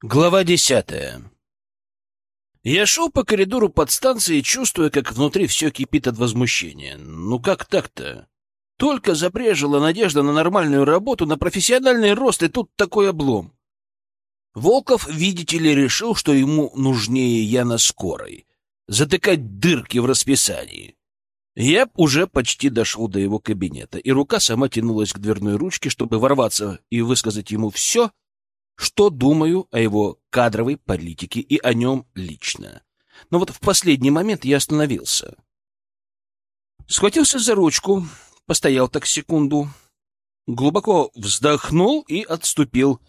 Глава десятая. Я шел по коридору подстанции, чувствуя, как внутри все кипит от возмущения. Ну как так-то? Только запрежила надежда на нормальную работу, на профессиональный рост, и тут такой облом. Волков, видите ли, решил, что ему нужнее я на скорой. Затыкать дырки в расписании. Я уже почти дошел до его кабинета, и рука сама тянулась к дверной ручке, чтобы ворваться и высказать ему все, что думаю о его кадровой политике и о нем лично. Но вот в последний момент я остановился. Схватился за ручку, постоял так секунду, глубоко вздохнул и отступил.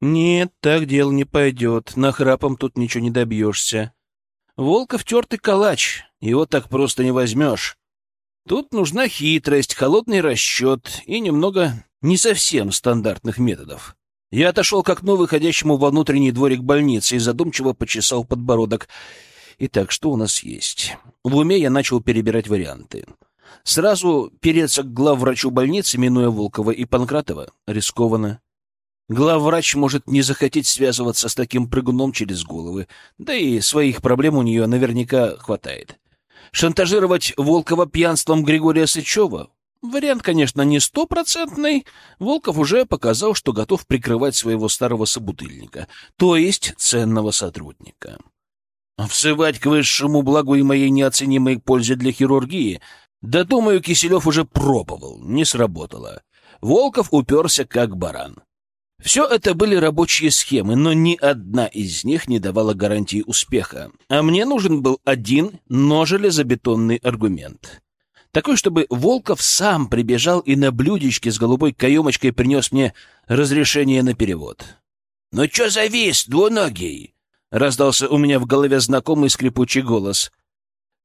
Нет, так дело не пойдет, нахрапом тут ничего не добьешься. Волков тертый калач, его так просто не возьмешь. Тут нужна хитрость, холодный расчет и немного не совсем стандартных методов. Я отошел к окну, выходящему во внутренний дворик больницы, и задумчиво почесал подбородок. Итак, что у нас есть? В уме я начал перебирать варианты. Сразу переться к главврачу больницы, минуя Волкова и Панкратова, рискованно. Главврач может не захотеть связываться с таким прыгуном через головы, да и своих проблем у нее наверняка хватает. Шантажировать Волкова пьянством Григория Сычева Вариант, конечно, не стопроцентный. Волков уже показал, что готов прикрывать своего старого собутыльника, то есть ценного сотрудника. Всывать к высшему благу и моей неоценимой пользе для хирургии, да, думаю, Киселев уже пробовал, не сработало. Волков уперся как баран. Все это были рабочие схемы, но ни одна из них не давала гарантии успеха. А мне нужен был один, но железобетонный аргумент. Такой, чтобы Волков сам прибежал и на блюдечке с голубой каемочкой принес мне разрешение на перевод. «Ну чё завис, двуногий?» — раздался у меня в голове знакомый скрипучий голос.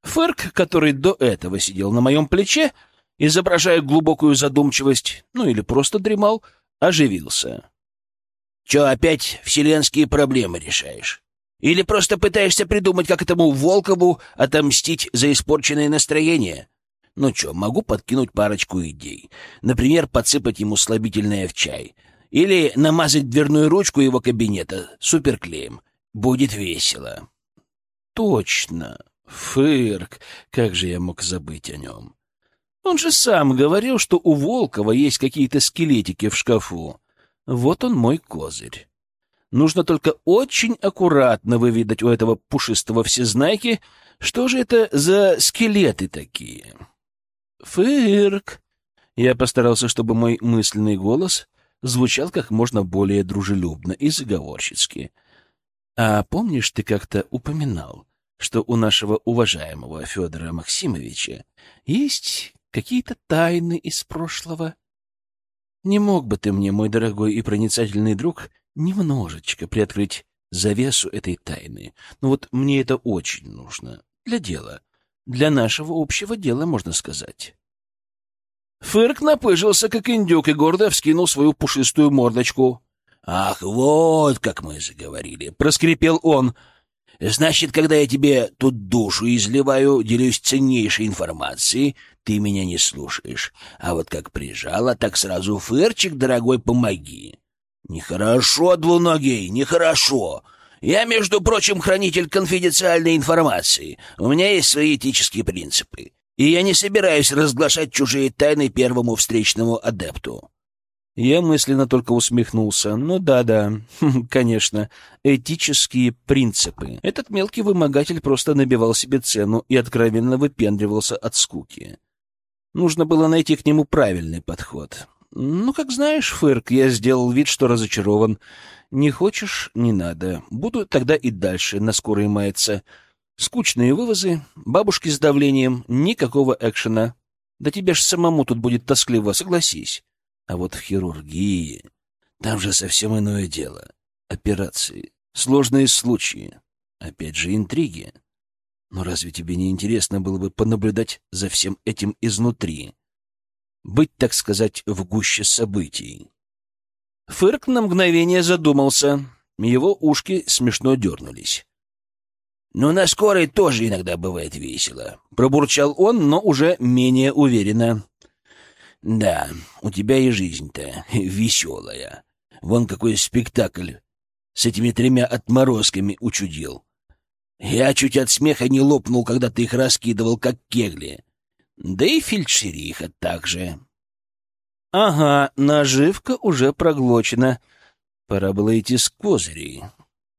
Фырк, который до этого сидел на моем плече, изображая глубокую задумчивость, ну или просто дремал, оживился. «Чё опять вселенские проблемы решаешь? Или просто пытаешься придумать, как этому Волкову отомстить за испорченное настроение?» Ну что, могу подкинуть парочку идей. Например, подсыпать ему слабительное в чай. Или намазать дверную ручку его кабинета суперклеем. Будет весело. Точно. Фырк. Как же я мог забыть о нем? Он же сам говорил, что у Волкова есть какие-то скелетики в шкафу. Вот он мой козырь. Нужно только очень аккуратно выведать у этого пушистого всезнайки, что же это за скелеты такие. «Фырк!» Я постарался, чтобы мой мысленный голос звучал как можно более дружелюбно и заговорщицки. «А помнишь, ты как-то упоминал, что у нашего уважаемого Федора Максимовича есть какие-то тайны из прошлого? Не мог бы ты мне, мой дорогой и проницательный друг, немножечко приоткрыть завесу этой тайны? Ну вот мне это очень нужно для дела». Для нашего общего дела, можно сказать. Фырк напыжился, как индюк, и гордо вскинул свою пушистую мордочку. «Ах, вот как мы заговорили!» — проскрипел он. «Значит, когда я тебе тут душу изливаю, делюсь ценнейшей информацией, ты меня не слушаешь. А вот как прижала, так сразу, Фырчик, дорогой, помоги!» «Нехорошо, двуногий, нехорошо!» Я, между прочим, хранитель конфиденциальной информации. У меня есть свои этические принципы. И я не собираюсь разглашать чужие тайны первому встречному адепту. Я мысленно только усмехнулся. Ну да-да, конечно, этические принципы. Этот мелкий вымогатель просто набивал себе цену и откровенно выпендривался от скуки. Нужно было найти к нему правильный подход. Ну, как знаешь, Фырк, я сделал вид, что разочарован. Не хочешь — не надо. Буду тогда и дальше на скорой маяться. Скучные вывозы, бабушки с давлением, никакого экшена. Да тебе ж самому тут будет тоскливо, согласись. А вот в хирургии... Там же совсем иное дело. Операции, сложные случаи, опять же интриги. Но разве тебе не интересно было бы понаблюдать за всем этим изнутри? Быть, так сказать, в гуще событий? Фырк на мгновение задумался. Его ушки смешно дернулись. «Ну, на скорой тоже иногда бывает весело», — пробурчал он, но уже менее уверенно. «Да, у тебя и жизнь-то веселая. Вон какой спектакль с этими тремя отморозками учудил. Я чуть от смеха не лопнул, когда ты их раскидывал, как кегли. Да и фельдшериха также. Ага, наживка уже проглочена. Пора было идти с козырей.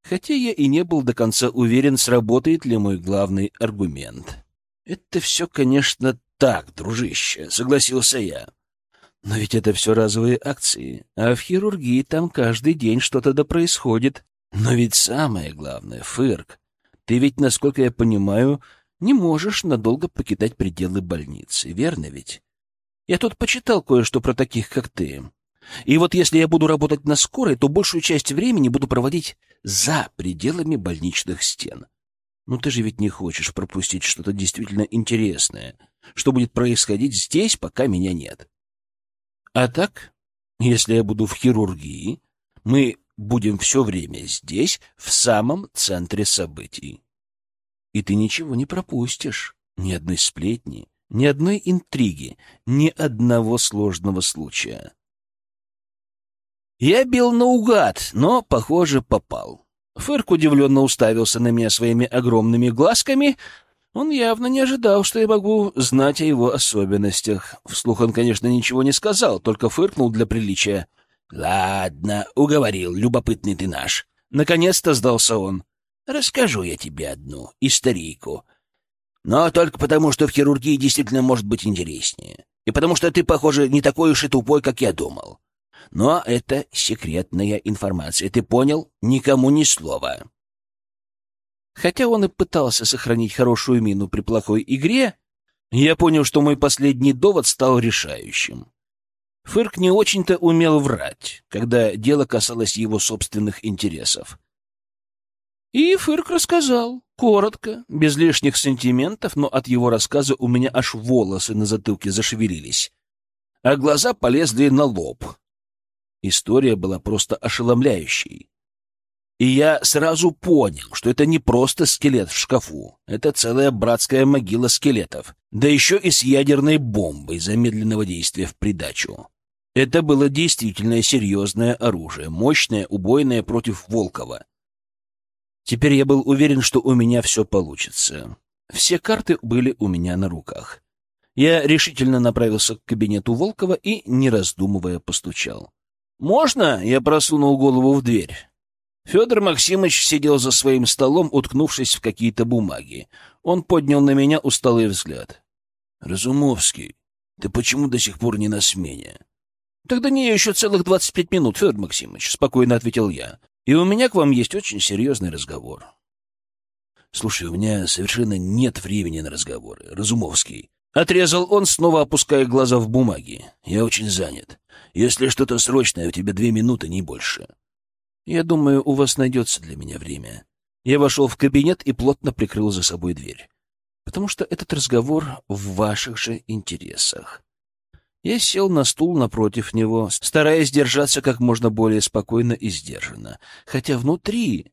Хотя я и не был до конца уверен, сработает ли мой главный аргумент. Это все, конечно, так, дружище, согласился я. Но ведь это все разовые акции, а в хирургии там каждый день что-то да происходит. Но ведь самое главное, Фырк, ты ведь, насколько я понимаю, не можешь надолго покидать пределы больницы, верно ведь? Я тут почитал кое-что про таких, как ты. И вот если я буду работать на скорой, то большую часть времени буду проводить за пределами больничных стен. Ну ты же ведь не хочешь пропустить что-то действительно интересное, что будет происходить здесь, пока меня нет. А так, если я буду в хирургии, мы будем все время здесь, в самом центре событий. И ты ничего не пропустишь, ни одной сплетни, ни одной интриги, ни одного сложного случая. Я бил наугад, но, похоже, попал. Фырк удивленно уставился на меня своими огромными глазками. Он явно не ожидал, что я могу знать о его особенностях. Вслух он, конечно, ничего не сказал, только фыркнул для приличия. «Ладно, уговорил, любопытный ты наш». Наконец-то сдался он. «Расскажу я тебе одну историйку. Но только потому, что в хирургии действительно может быть интереснее. И потому что ты, похоже, не такой уж и тупой, как я думал. Но это секретная информация, ты понял? Никому ни слова. Хотя он и пытался сохранить хорошую мину при плохой игре, я понял, что мой последний довод стал решающим. Фырк не очень-то умел врать, когда дело касалось его собственных интересов. И Фырк рассказал, коротко, без лишних сантиментов, но от его рассказа у меня аж волосы на затылке зашевелились, а глаза полезли на лоб, История была просто ошеломляющей. И я сразу понял, что это не просто скелет в шкафу. Это целая братская могила скелетов. Да еще и с ядерной бомбой замедленного действия в придачу. Это было действительно серьезное оружие, мощное, убойное против Волкова. Теперь я был уверен, что у меня все получится. Все карты были у меня на руках. Я решительно направился к кабинету Волкова и, не раздумывая, постучал. «Можно?» — я просунул голову в дверь. Федор Максимович сидел за своим столом, уткнувшись в какие-то бумаги. Он поднял на меня усталый взгляд. «Разумовский, ты почему до сих пор не на смене?» «Тогда не еще целых двадцать пять минут, Федор Максимович», — спокойно ответил я. «И у меня к вам есть очень серьезный разговор». «Слушай, у меня совершенно нет времени на разговоры, Разумовский». Отрезал он, снова опуская глаза в бумаги. «Я очень занят. Если что-то срочное, у тебя две минуты, не больше. Я думаю, у вас найдется для меня время. Я вошел в кабинет и плотно прикрыл за собой дверь. Потому что этот разговор в ваших же интересах. Я сел на стул напротив него, стараясь держаться как можно более спокойно и сдержанно, хотя внутри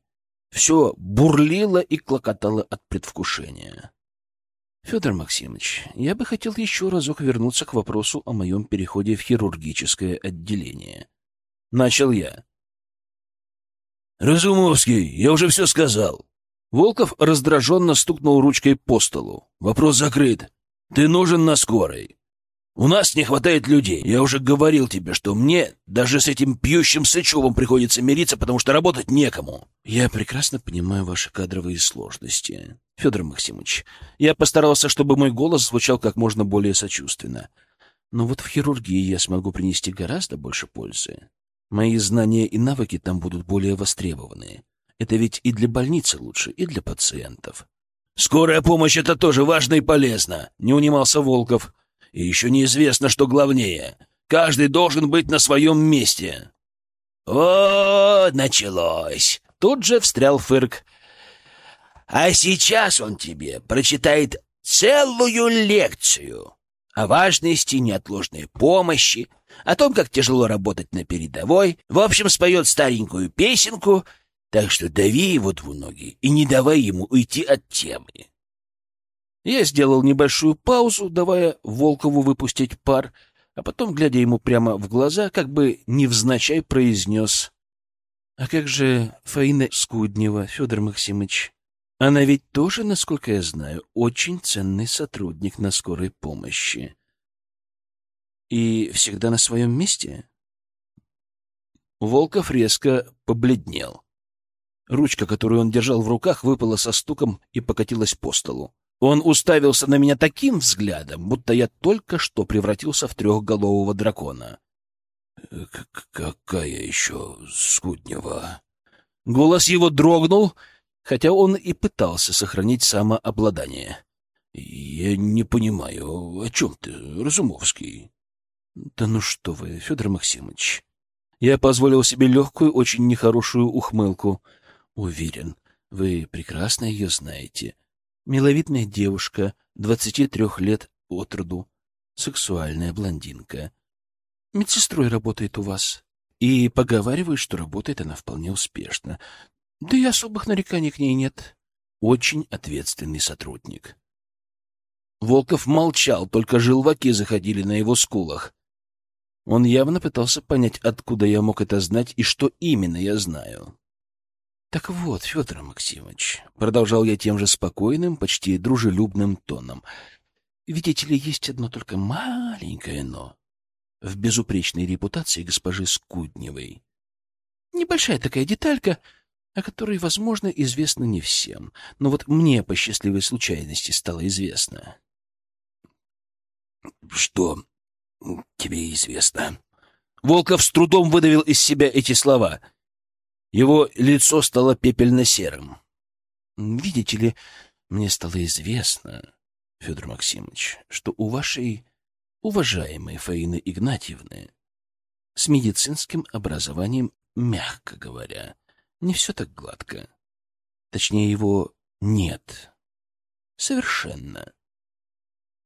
все бурлило и клокотало от предвкушения. Федор Максимович, я бы хотел еще разок вернуться к вопросу о моем переходе в хирургическое отделение. Начал я. Разумовский, я уже все сказал. Волков раздраженно стукнул ручкой по столу. Вопрос закрыт. Ты нужен на скорой. У нас не хватает людей. Я уже говорил тебе, что мне даже с этим пьющим Сычевым приходится мириться, потому что работать некому. Я прекрасно понимаю ваши кадровые сложности. Федор Максимович, я постарался, чтобы мой голос звучал как можно более сочувственно. Но вот в хирургии я смогу принести гораздо больше пользы. Мои знания и навыки там будут более востребованы. Это ведь и для больницы лучше, и для пациентов. «Скорая помощь — это тоже важно и полезно», — не унимался Волков. И еще неизвестно, что главнее. Каждый должен быть на своем месте. О, началось. Тут же встрял Фырк. А сейчас он тебе прочитает целую лекцию о важности неотложной помощи, о том, как тяжело работать на передовой, в общем, споет старенькую песенку, так что дави его двуногий и не давай ему уйти от темы. Я сделал небольшую паузу, давая Волкову выпустить пар, а потом, глядя ему прямо в глаза, как бы невзначай произнес А как же Фаина Скуднева, Федор Максимович? Она ведь тоже, насколько я знаю, очень ценный сотрудник на скорой помощи. И всегда на своем месте? Волков резко побледнел. Ручка, которую он держал в руках, выпала со стуком и покатилась по столу. Он уставился на меня таким взглядом, будто я только что превратился в трехголового дракона. «Какая еще Скуднева?» Голос его дрогнул, хотя он и пытался сохранить самообладание. «Я не понимаю, о чем ты, Разумовский?» «Да ну что вы, Федор Максимович!» Я позволил себе легкую, очень нехорошую ухмылку. «Уверен, вы прекрасно ее знаете. Миловидная девушка, двадцати трех лет от роду, сексуальная блондинка. Медсестрой работает у вас. И поговариваю, что работает она вполне успешно. Да и особых нареканий к ней нет. Очень ответственный сотрудник. Волков молчал, только желваки заходили на его скулах. Он явно пытался понять, откуда я мог это знать и что именно я знаю. «Так вот, Федор Максимович», — продолжал я тем же спокойным, почти дружелюбным тоном, — «видите ли, есть одно только маленькое «но» в безупречной репутации госпожи Скудневой. Небольшая такая деталька, о которой, возможно, известно не всем, но вот мне по счастливой случайности стало известно. «Что тебе известно?» Волков с трудом выдавил из себя эти слова. Его лицо стало пепельно-серым. «Видите ли, мне стало известно, Федор Максимович, что у вашей уважаемой Фаины Игнатьевны с медицинским образованием, мягко говоря, не все так гладко. Точнее, его нет. Совершенно.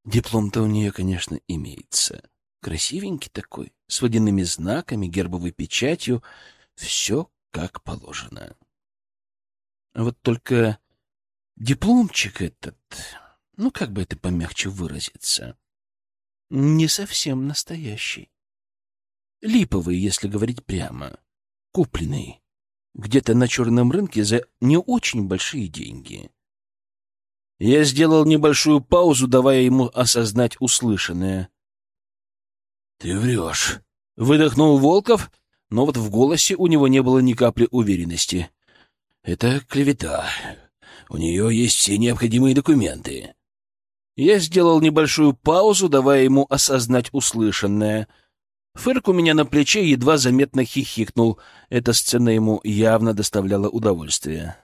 Диплом-то у нее, конечно, имеется. Красивенький такой, с водяными знаками, гербовой печатью. Все как положено. Вот только дипломчик этот, ну, как бы это помягче выразиться, не совсем настоящий. Липовый, если говорить прямо. Купленный. Где-то на черном рынке за не очень большие деньги. Я сделал небольшую паузу, давая ему осознать услышанное. — Ты врешь. — выдохнул Волков, но вот в голосе у него не было ни капли уверенности. — Это клевета. У нее есть все необходимые документы. Я сделал небольшую паузу, давая ему осознать услышанное. Фырк у меня на плече едва заметно хихикнул. Эта сцена ему явно доставляла удовольствие.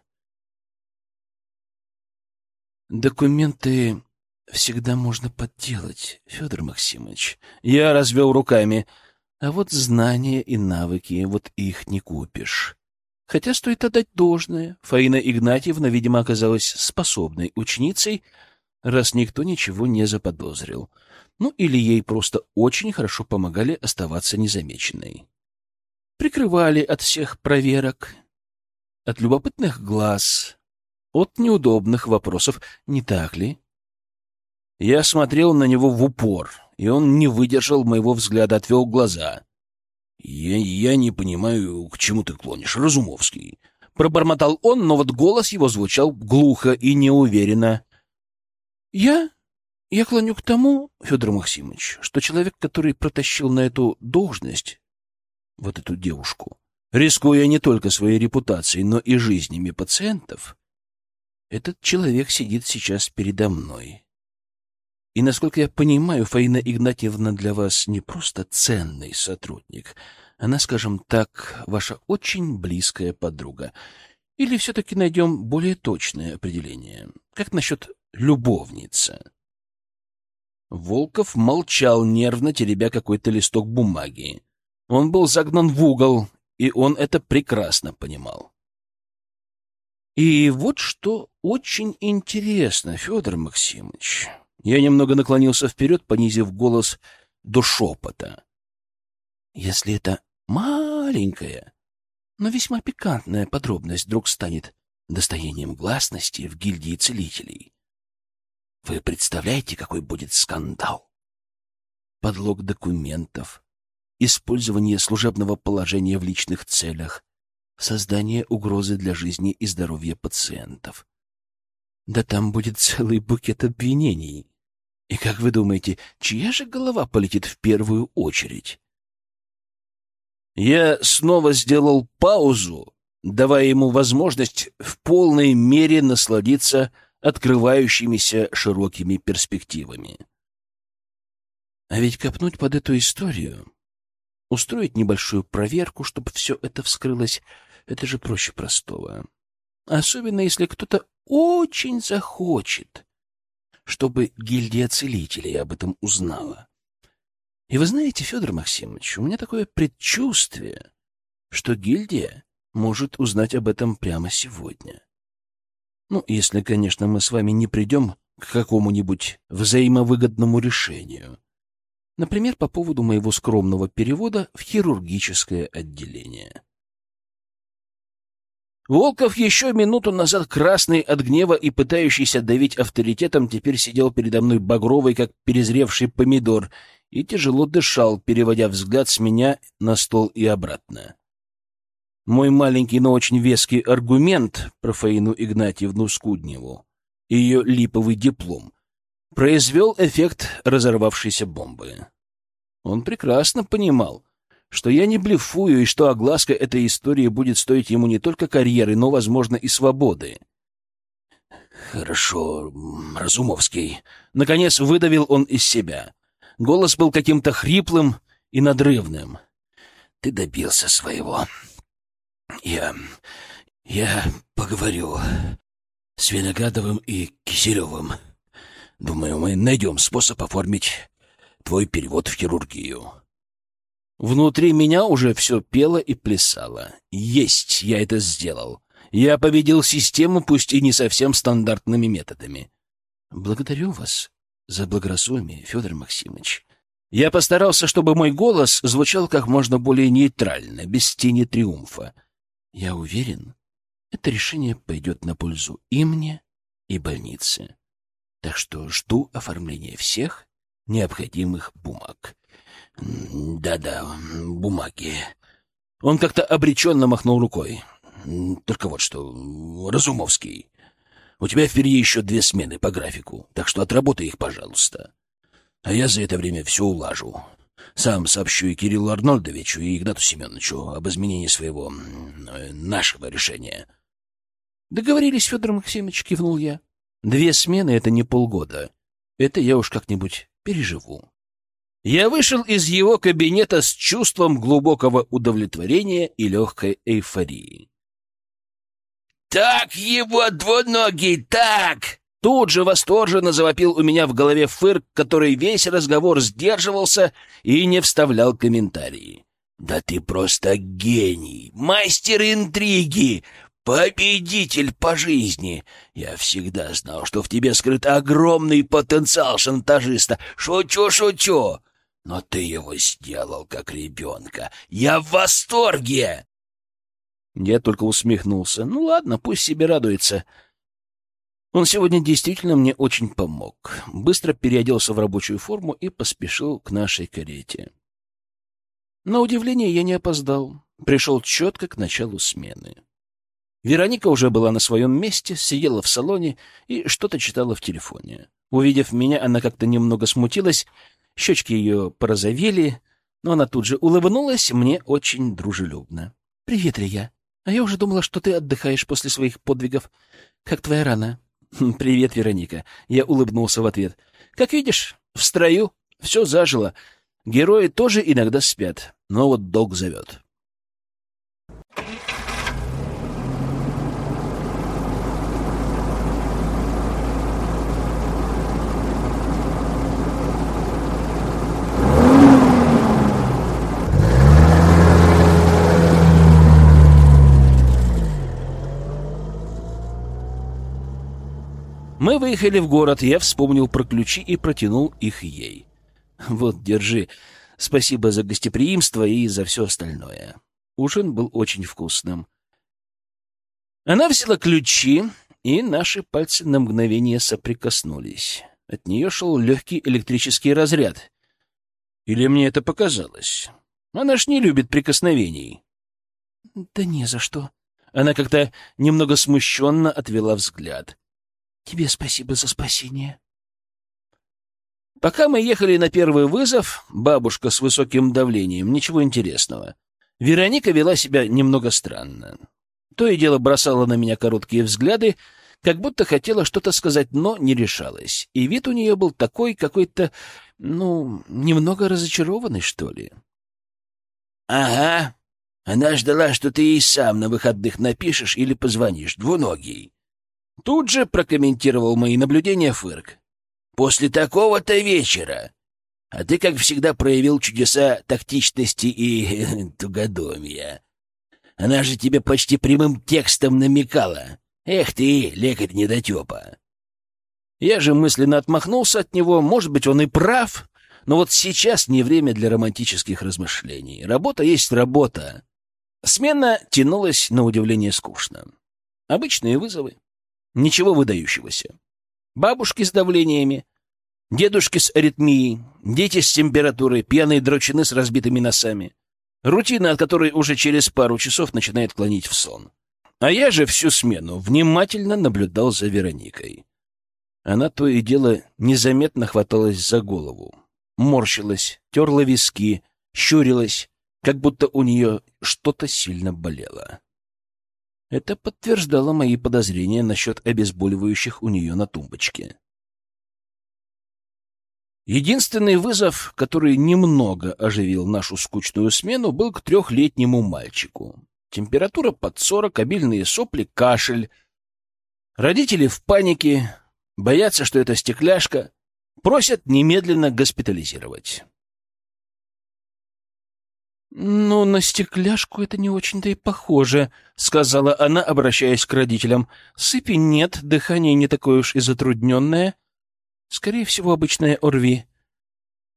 «Документы всегда можно подделать, Федор Максимович». Я развел руками. «А вот знания и навыки, вот их не купишь». Хотя стоит отдать должное, Фаина Игнатьевна, видимо, оказалась способной ученицей — раз никто ничего не заподозрил. Ну, или ей просто очень хорошо помогали оставаться незамеченной. Прикрывали от всех проверок, от любопытных глаз, от неудобных вопросов, не так ли? Я смотрел на него в упор, и он не выдержал моего взгляда, отвел глаза. «Я, я не понимаю, к чему ты клонишь, Разумовский?» Пробормотал он, но вот голос его звучал глухо и неуверенно. Я? Я клоню к тому, Федор Максимович, что человек, который протащил на эту должность вот эту девушку, рискуя не только своей репутацией, но и жизнями пациентов, этот человек сидит сейчас передо мной. И, насколько я понимаю, Фаина Игнатьевна для вас не просто ценный сотрудник, она, скажем так, ваша очень близкая подруга. Или все-таки найдем более точное определение? Как насчет любовница. Волков молчал, нервно теребя какой-то листок бумаги. Он был загнан в угол, и он это прекрасно понимал. И вот что очень интересно, Федор Максимович. Я немного наклонился вперед, понизив голос до шепота. Если это маленькая, но весьма пикантная подробность вдруг станет достоянием гласности в гильдии целителей, вы представляете, какой будет скандал? Подлог документов, использование служебного положения в личных целях, создание угрозы для жизни и здоровья пациентов. Да там будет целый букет обвинений. И как вы думаете, чья же голова полетит в первую очередь? Я снова сделал паузу, давая ему возможность в полной мере насладиться открывающимися широкими перспективами. А ведь копнуть под эту историю, устроить небольшую проверку, чтобы все это вскрылось, это же проще простого. Особенно если кто-то очень захочет, чтобы гильдия целителей об этом узнала. И вы знаете, Федор Максимович, у меня такое предчувствие, что гильдия может узнать об этом прямо сегодня. Ну, если, конечно, мы с вами не придем к какому-нибудь взаимовыгодному решению. Например, по поводу моего скромного перевода в хирургическое отделение. Волков еще минуту назад красный от гнева и пытающийся давить авторитетом теперь сидел передо мной багровый, как перезревший помидор, и тяжело дышал, переводя взгляд с меня на стол и обратно. Мой маленький, но очень веский аргумент про Фаину Игнатьевну Скудневу и ее липовый диплом произвел эффект разорвавшейся бомбы. Он прекрасно понимал, что я не блефую и что огласка этой истории будет стоить ему не только карьеры, но, возможно, и свободы. «Хорошо, Разумовский». Наконец выдавил он из себя. Голос был каким-то хриплым и надрывным. «Ты добился своего. Я... я поговорю с Виноградовым и Киселевым. Думаю, мы найдем способ оформить твой перевод в хирургию». Внутри меня уже все пело и плясало. Есть, я это сделал. Я победил систему, пусть и не совсем стандартными методами. Благодарю вас за благоразумие, Федор Максимович. Я постарался, чтобы мой голос звучал как можно более нейтрально, без тени триумфа. Я уверен, это решение пойдет на пользу и мне, и больнице. Так что жду оформления всех необходимых бумаг. Да-да, бумаги. Он как-то обреченно махнул рукой. Только вот что, Разумовский, у тебя впереди еще две смены по графику, так что отработай их, пожалуйста. А я за это время все улажу. Сам сообщу и Кириллу Арнольдовичу, и Игнату Семеновичу об изменении своего... нашего решения. Договорились, Федор Максимович, кивнул я. Две смены — это не полгода. Это я уж как-нибудь переживу. Я вышел из его кабинета с чувством глубокого удовлетворения и легкой эйфории. «Так его, двуногий, так!» Тут же восторженно завопил у меня в голове фырк, который весь разговор сдерживался и не вставлял комментарии. «Да ты просто гений! Мастер интриги! Победитель по жизни! Я всегда знал, что в тебе скрыт огромный потенциал шантажиста. Шучу, шучу! Но ты его сделал как ребенка. Я в восторге!» Я только усмехнулся. «Ну ладно, пусть себе радуется». Он сегодня действительно мне очень помог. Быстро переоделся в рабочую форму и поспешил к нашей карете. На удивление я не опоздал. Пришел четко к началу смены. Вероника уже была на своем месте, сидела в салоне и что-то читала в телефоне. Увидев меня, она как-то немного смутилась Щечки ее порозовели, но она тут же улыбнулась мне очень дружелюбно. — Привет, Илья. А я уже думала, что ты отдыхаешь после своих подвигов. Как твоя рана? Хм, — Привет, Вероника. Я улыбнулся в ответ. — Как видишь, в строю. Все зажило. Герои тоже иногда спят, но вот долг зовет. Мы выехали в город, я вспомнил про ключи и протянул их ей. Вот, держи. Спасибо за гостеприимство и за все остальное. Ужин был очень вкусным. Она взяла ключи, и наши пальцы на мгновение соприкоснулись. От нее шел легкий электрический разряд. Или мне это показалось? Она ж не любит прикосновений. Да не за что. Она как-то немного смущенно отвела взгляд. Тебе спасибо за спасение. Пока мы ехали на первый вызов, бабушка с высоким давлением, ничего интересного. Вероника вела себя немного странно. То и дело бросала на меня короткие взгляды, как будто хотела что-то сказать, но не решалась. И вид у нее был такой какой-то, ну, немного разочарованный, что ли. — Ага. Она ждала, что ты ей сам на выходных напишешь или позвонишь, двуногий. Тут же прокомментировал мои наблюдения Фырк. «После такого-то вечера. А ты, как всегда, проявил чудеса тактичности и тугодомия. Она же тебе почти прямым текстом намекала. Эх ты, лекарь недотепа!» Я же мысленно отмахнулся от него. Может быть, он и прав, но вот сейчас не время для романтических размышлений. Работа есть работа. Смена тянулась на удивление скучно. Обычные вызовы. Ничего выдающегося. Бабушки с давлениями, дедушки с аритмией, дети с температурой, пьяные дрочины с разбитыми носами. Рутина, от которой уже через пару часов начинает клонить в сон. А я же всю смену внимательно наблюдал за Вероникой. Она то и дело незаметно хваталась за голову, морщилась, терла виски, щурилась, как будто у нее что-то сильно болело. Это подтверждало мои подозрения насчет обезболивающих у нее на тумбочке. Единственный вызов, который немного оживил нашу скучную смену, был к трехлетнему мальчику. Температура под сорок, обильные сопли, кашель. Родители в панике, боятся, что это стекляшка, просят немедленно госпитализировать. «Ну, на стекляшку это не очень-то и похоже», — сказала она, обращаясь к родителям. «Сыпи нет, дыхание не такое уж и затрудненное. Скорее всего, обычное ОРВИ.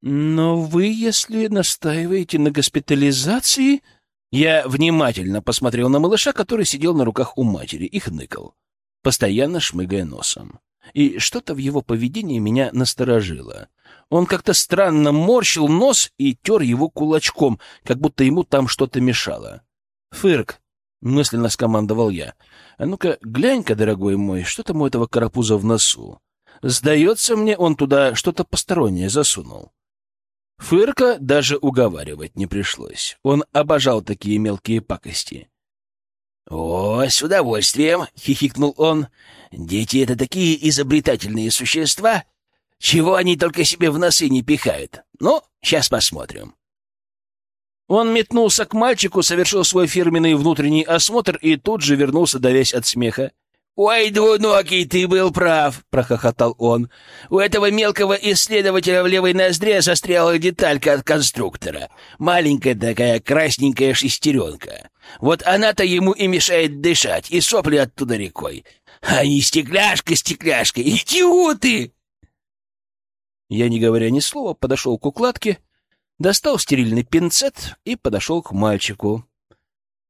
Но вы, если настаиваете на госпитализации...» Я внимательно посмотрел на малыша, который сидел на руках у матери и хныкал, постоянно шмыгая носом. И что-то в его поведении меня насторожило. Он как-то странно морщил нос и тер его кулачком, как будто ему там что-то мешало. «Фырк!» — мысленно скомандовал я. «А ну-ка, глянь-ка, дорогой мой, что там у этого карапуза в носу? Сдается мне, он туда что-то постороннее засунул». Фырка даже уговаривать не пришлось. Он обожал такие мелкие пакости. «О, с удовольствием!» — хихикнул он. «Дети — это такие изобретательные существа!» Чего они только себе в носы не пихают? Ну, сейчас посмотрим. Он метнулся к мальчику, совершил свой фирменный внутренний осмотр и тут же вернулся, давясь от смеха. «Ой, двуногий, ты был прав!» — прохохотал он. «У этого мелкого исследователя в левой ноздре застряла деталька от конструктора. Маленькая такая красненькая шестеренка. Вот она-то ему и мешает дышать, и сопли оттуда рекой. А не стекляшка, стекляшка, идиоты!» Я, не говоря ни слова, подошел к укладке, достал стерильный пинцет и подошел к мальчику.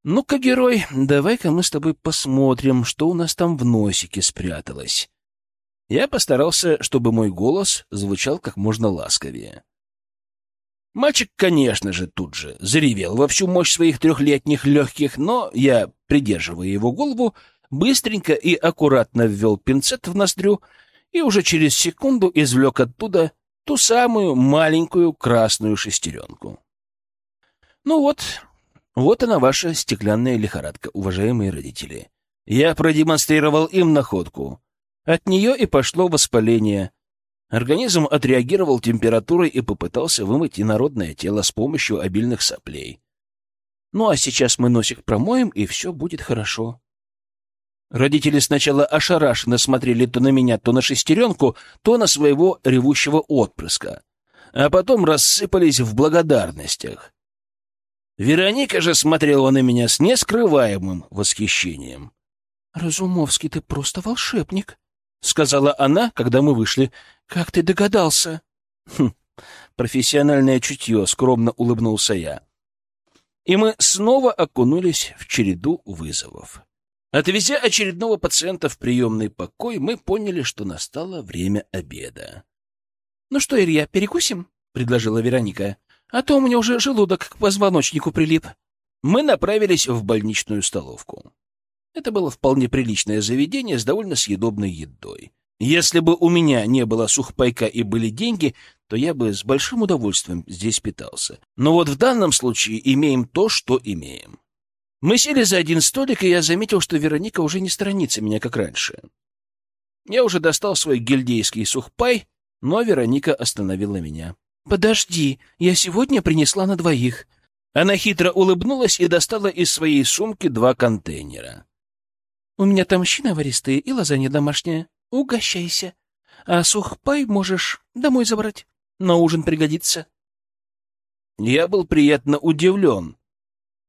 «Ну-ка, герой, давай-ка мы с тобой посмотрим, что у нас там в носике спряталось». Я постарался, чтобы мой голос звучал как можно ласковее. Мальчик, конечно же, тут же заревел во всю мощь своих трехлетних легких, но я, придерживая его голову, быстренько и аккуратно ввел пинцет в ноздрю и уже через секунду извлек оттуда ту самую маленькую красную шестеренку. Ну вот, вот она ваша стеклянная лихорадка, уважаемые родители. Я продемонстрировал им находку. От нее и пошло воспаление. Организм отреагировал температурой и попытался вымыть инородное тело с помощью обильных соплей. Ну а сейчас мы носик промоем, и все будет хорошо. Родители сначала ошарашенно смотрели то на меня, то на шестеренку, то на своего ревущего отпрыска, а потом рассыпались в благодарностях. Вероника же смотрела на меня с нескрываемым восхищением. — Разумовский, ты просто волшебник, — сказала она, когда мы вышли. — Как ты догадался? Хм, профессиональное чутье, — скромно улыбнулся я. И мы снова окунулись в череду вызовов. Отвезя очередного пациента в приемный покой, мы поняли, что настало время обеда. — Ну что, Илья, перекусим? — предложила Вероника. — А то у меня уже желудок к позвоночнику прилип. Мы направились в больничную столовку. Это было вполне приличное заведение с довольно съедобной едой. Если бы у меня не было сухпайка и были деньги, то я бы с большим удовольствием здесь питался. Но вот в данном случае имеем то, что имеем. Мы сели за один столик, и я заметил, что Вероника уже не сторонится меня, как раньше. Я уже достал свой гильдейский сухпай, но Вероника остановила меня. «Подожди, я сегодня принесла на двоих». Она хитро улыбнулась и достала из своей сумки два контейнера. «У меня там щи наваристые и лазанья домашняя. Угощайся. А сухпай можешь домой забрать. На ужин пригодится». Я был приятно удивлен.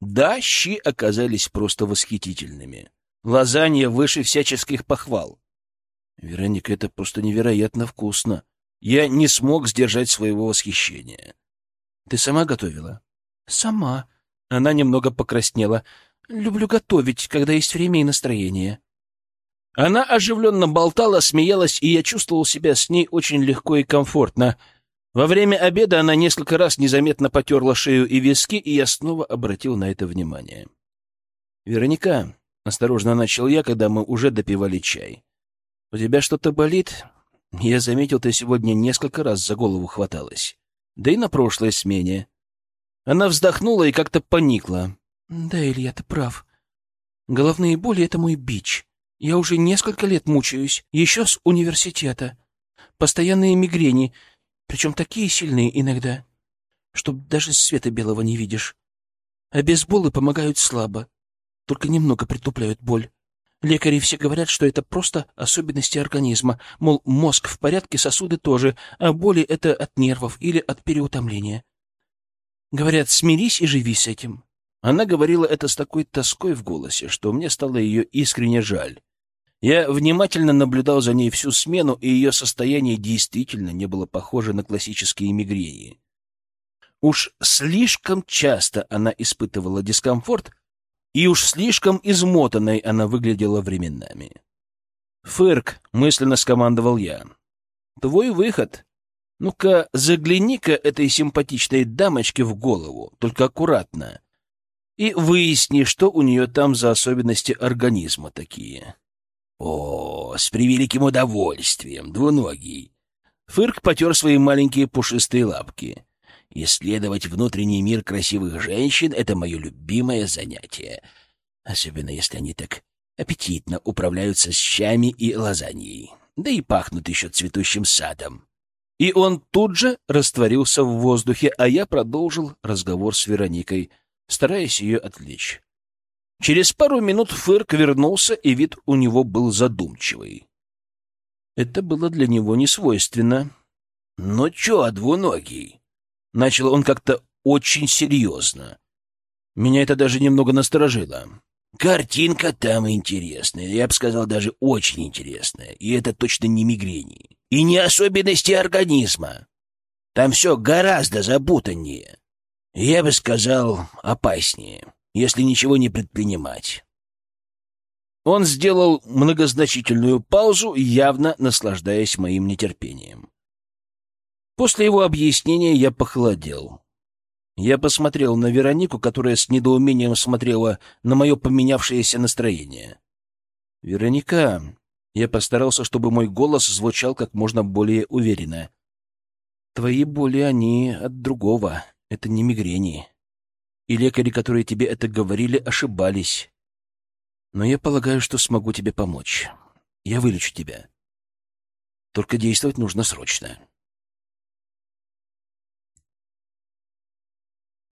Да, щи оказались просто восхитительными. Лазанья выше всяческих похвал. Вероника, это просто невероятно вкусно. Я не смог сдержать своего восхищения. Ты сама готовила? Сама. Она немного покраснела. Люблю готовить, когда есть время и настроение. Она оживленно болтала, смеялась, и я чувствовал себя с ней очень легко и комфортно. Во время обеда она несколько раз незаметно потерла шею и виски, и я снова обратил на это внимание. «Вероника», — осторожно начал я, когда мы уже допивали чай, — «у тебя что-то болит? Я заметил, ты сегодня несколько раз за голову хваталась. Да и на прошлой смене. Она вздохнула и как-то поникла. Да, Илья, ты прав. Головные боли — это мой бич. Я уже несколько лет мучаюсь, еще с университета. Постоянные мигрени, причем такие сильные иногда, что даже света белого не видишь. А бейсболы помогают слабо, только немного притупляют боль. Лекари все говорят, что это просто особенности организма, мол, мозг в порядке, сосуды тоже, а боли — это от нервов или от переутомления. Говорят, смирись и живи с этим. Она говорила это с такой тоской в голосе, что мне стало ее искренне жаль. Я внимательно наблюдал за ней всю смену, и ее состояние действительно не было похоже на классические мигрени. Уж слишком часто она испытывала дискомфорт, и уж слишком измотанной она выглядела временами. «Фырк», — мысленно скомандовал я, — «твой выход. Ну-ка, загляни-ка этой симпатичной дамочке в голову, только аккуратно, и выясни, что у нее там за особенности организма такие». «О, с превеликим удовольствием, двуногий!» Фырк потер свои маленькие пушистые лапки. Исследовать внутренний мир красивых женщин — это мое любимое занятие. Особенно если они так аппетитно управляются с щами и лазаньей. Да и пахнут еще цветущим садом. И он тут же растворился в воздухе, а я продолжил разговор с Вероникой, стараясь ее отвлечь. Через пару минут Фырк вернулся, и вид у него был задумчивый. Это было для него не свойственно. «Ну чё, двуногий?» Начал он как-то очень серьезно. Меня это даже немного насторожило. Картинка там интересная, я бы сказал, даже очень интересная. И это точно не мигрени. И не особенности организма. Там все гораздо запутаннее. Я бы сказал, опаснее, если ничего не предпринимать. Он сделал многозначительную паузу, явно наслаждаясь моим нетерпением. После его объяснения я похолодел. Я посмотрел на Веронику, которая с недоумением смотрела на мое поменявшееся настроение. «Вероника...» Я постарался, чтобы мой голос звучал как можно более уверенно. «Твои боли, они от другого. Это не мигрени. И лекари, которые тебе это говорили, ошибались. Но я полагаю, что смогу тебе помочь. Я вылечу тебя. Только действовать нужно срочно».